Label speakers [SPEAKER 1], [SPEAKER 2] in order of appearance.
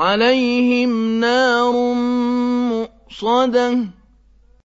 [SPEAKER 1] عَلَيْهِمْ نَارٌ مُّؤْصَدَةٌ